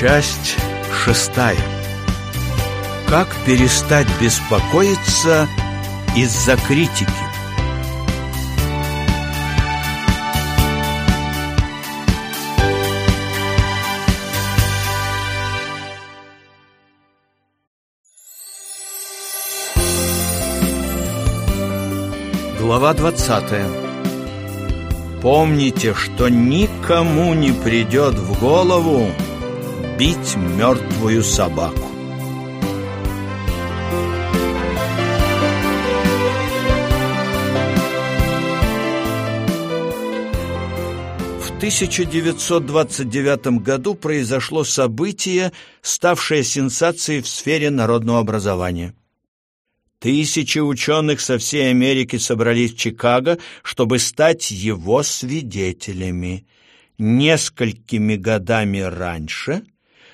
Часть шестая. Как перестать беспокоиться из-за критики? Глава двадцатая. Помните, что никому не придет в голову бить мертвую собаку. В 1929 году произошло событие, ставшее сенсацией в сфере народного образования. Тысячи ученых со всей Америки собрались в Чикаго, чтобы стать его свидетелями. Несколькими годами раньше –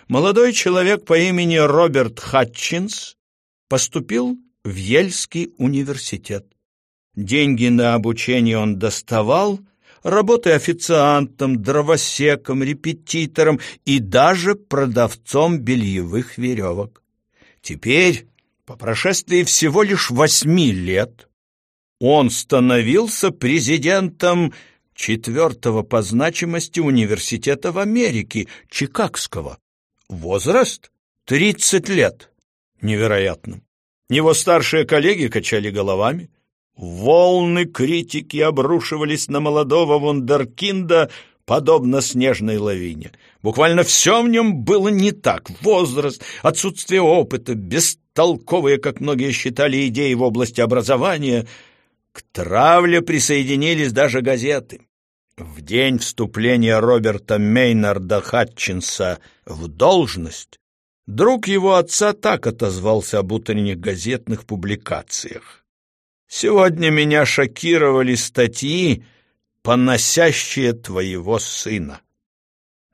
молодой человек по имени Роберт Хатчинс поступил в Ельский университет. Деньги на обучение он доставал, работая официантом, дровосеком, репетитором и даже продавцом бельевых веревок. Теперь, по прошествии всего лишь восьми лет, он становился президентом четвертого по значимости университета в Америке, Чикагского. Возраст? Тридцать лет. Невероятно. Его старшие коллеги качали головами. Волны критики обрушивались на молодого вундеркинда, подобно снежной лавине. Буквально все в нем было не так. Возраст, отсутствие опыта, бестолковые, как многие считали, идеи в области образования. К травле присоединились даже газеты. День вступления Роберта Мейнарда Хатчинса в должность друг его отца так отозвался об утренних газетных публикациях. «Сегодня меня шокировали статьи, поносящие твоего сына».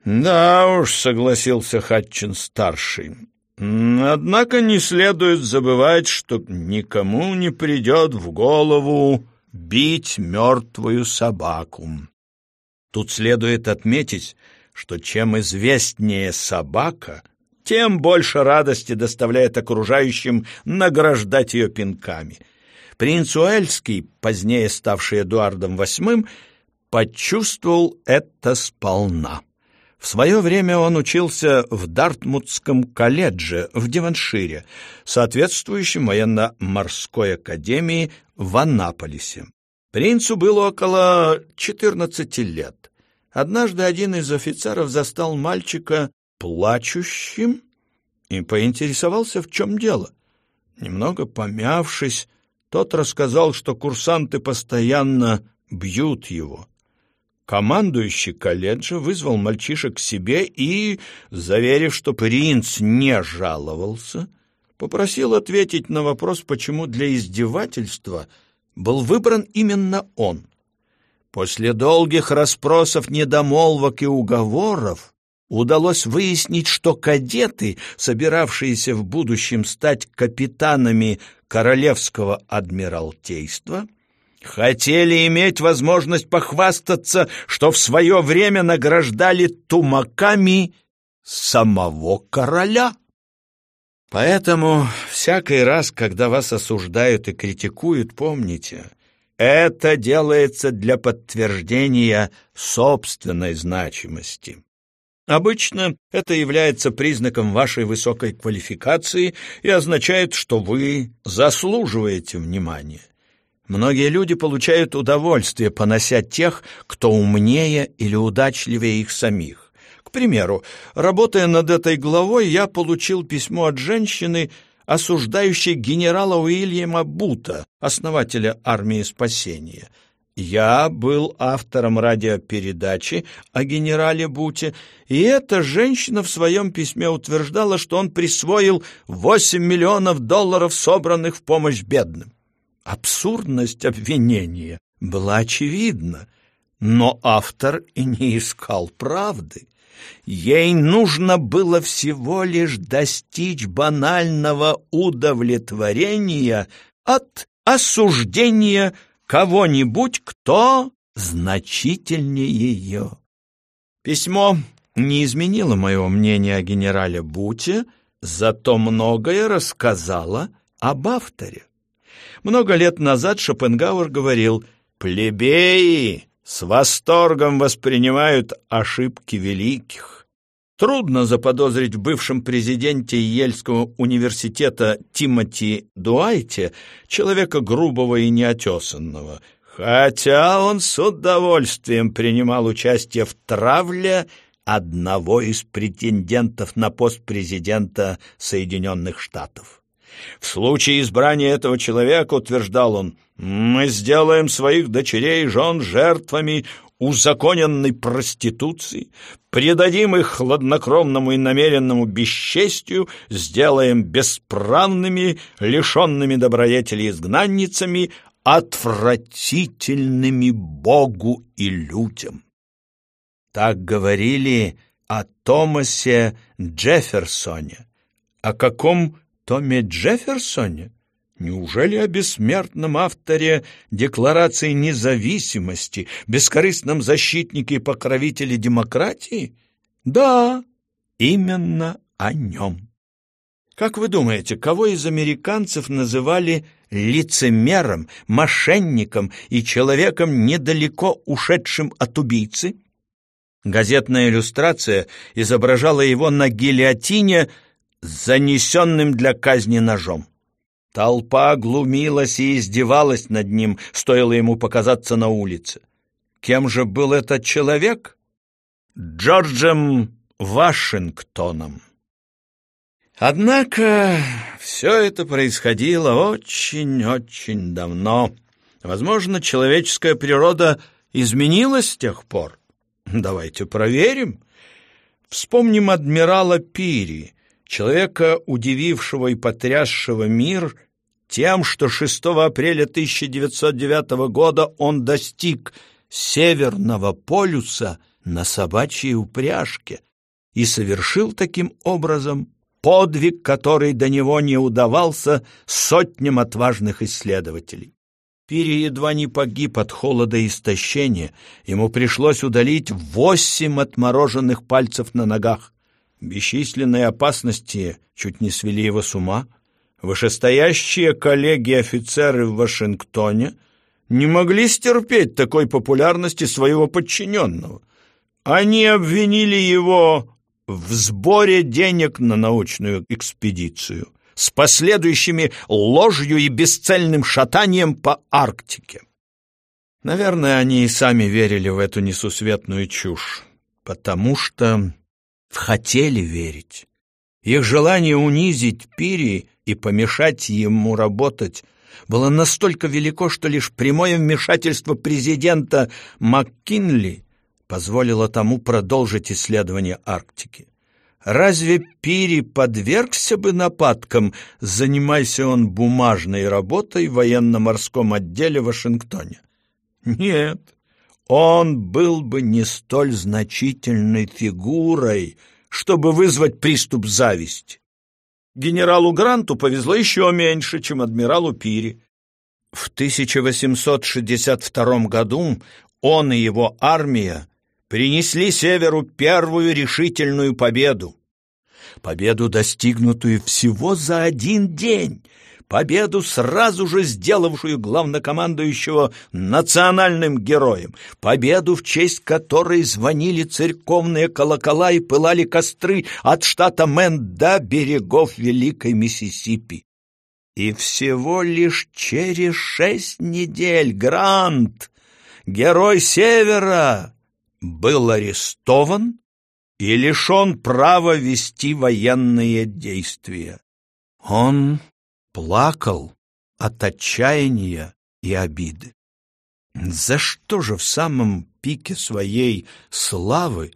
«Да уж», — согласился Хатчин-старший, «однако не следует забывать, что никому не придет в голову бить мертвую собаку». Тут следует отметить, что чем известнее собака, тем больше радости доставляет окружающим награждать ее пинками. Принц Уэльский, позднее ставший Эдуардом VIII, почувствовал это сполна. В свое время он учился в Дартмутском колледже в Деваншире, соответствующем военно-морской академии в Аннаполисе. Принцу было около 14 лет. Однажды один из офицеров застал мальчика плачущим и поинтересовался, в чем дело. Немного помявшись, тот рассказал, что курсанты постоянно бьют его. Командующий колледжа вызвал мальчишек к себе и, заверив, что принц не жаловался, попросил ответить на вопрос, почему для издевательства – был выбран именно он. После долгих расспросов, недомолвок и уговоров удалось выяснить, что кадеты, собиравшиеся в будущем стать капитанами Королевского Адмиралтейства, хотели иметь возможность похвастаться, что в свое время награждали тумаками самого короля. Поэтому всякий раз, когда вас осуждают и критикуют, помните, это делается для подтверждения собственной значимости. Обычно это является признаком вашей высокой квалификации и означает, что вы заслуживаете внимания. Многие люди получают удовольствие, понося тех, кто умнее или удачливее их самих. К примеру, работая над этой главой, я получил письмо от женщины, осуждающей генерала Уильяма Бута, основателя армии спасения. Я был автором радиопередачи о генерале Буте, и эта женщина в своем письме утверждала, что он присвоил 8 миллионов долларов, собранных в помощь бедным. Абсурдность обвинения была очевидна, но автор и не искал правды. Ей нужно было всего лишь достичь банального удовлетворения от осуждения кого-нибудь, кто значительнее ее. Письмо не изменила моего мнения о генерале Буте, зато многое рассказала об авторе. Много лет назад Шопенгауэр говорил «Плебеи с восторгом воспринимают ошибки великих». Трудно заподозрить в бывшем президенте Ельского университета Тимоти Дуайте человека грубого и неотесанного, хотя он с удовольствием принимал участие в травле одного из претендентов на пост президента Соединенных Штатов. В случае избрания этого человека, утверждал он, мы сделаем своих дочерей и жен жертвами узаконенной проституции, предадим их хладнокровному и намеренному бесчестию, сделаем бесправными, лишенными добродетели изгнанницами, отвратительными Богу и людям. Так говорили о Томасе Джефферсоне. О каком Томе Джефферсоне? Неужели о бессмертном авторе Декларации независимости, бескорыстном защитнике и покровителе демократии? Да, именно о нем. Как вы думаете, кого из американцев называли лицемером, мошенником и человеком, недалеко ушедшим от убийцы? Газетная иллюстрация изображала его на гильотине с занесенным для казни ножом. Толпа глумилась и издевалась над ним, стоило ему показаться на улице. Кем же был этот человек? Джорджем Вашингтоном. Однако все это происходило очень-очень давно. Возможно, человеческая природа изменилась с тех пор. Давайте проверим. Вспомним адмирала Пири, человека, удивившего и потрясшего мир тем, что 6 апреля 1909 года он достиг Северного полюса на собачьей упряжке и совершил таким образом подвиг, который до него не удавался сотням отважных исследователей. Пири едва не погиб от холода и истощения. Ему пришлось удалить восемь отмороженных пальцев на ногах. Бесчисленные опасности чуть не свели его с ума. Вышестоящие коллеги-офицеры в Вашингтоне не могли стерпеть такой популярности своего подчиненного. Они обвинили его в сборе денег на научную экспедицию — с последующими ложью и бесцельным шатанием по Арктике. Наверное, они и сами верили в эту несусветную чушь, потому что хотели верить. Их желание унизить Пири и помешать ему работать было настолько велико, что лишь прямое вмешательство президента МакКинли позволило тому продолжить исследование Арктики. Разве Пири подвергся бы нападкам, занимайся он бумажной работой в военно-морском отделе в Вашингтоне? Нет, он был бы не столь значительной фигурой, чтобы вызвать приступ зависти. Генералу Гранту повезло еще меньше, чем адмиралу Пири. В 1862 году он и его армия принесли Северу первую решительную победу. Победу, достигнутую всего за один день. Победу, сразу же сделавшую главнокомандующего национальным героем. Победу, в честь которой звонили церковные колокола и пылали костры от штата Мэн до берегов Великой Миссисипи. И всего лишь через шесть недель Грант, герой Севера, был арестован и лишен права вести военные действия. Он плакал от отчаяния и обиды. За что же в самом пике своей славы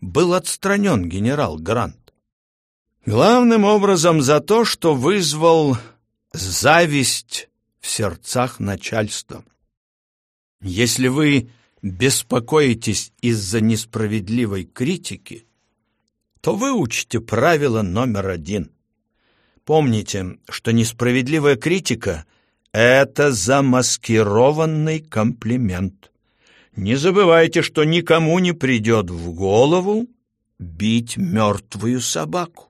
был отстранен генерал Грант? Главным образом за то, что вызвал зависть в сердцах начальства. Если вы беспокоитесь из-за несправедливой критики, то выучите правило номер один. Помните, что несправедливая критика — это замаскированный комплимент. Не забывайте, что никому не придет в голову бить мертвую собаку.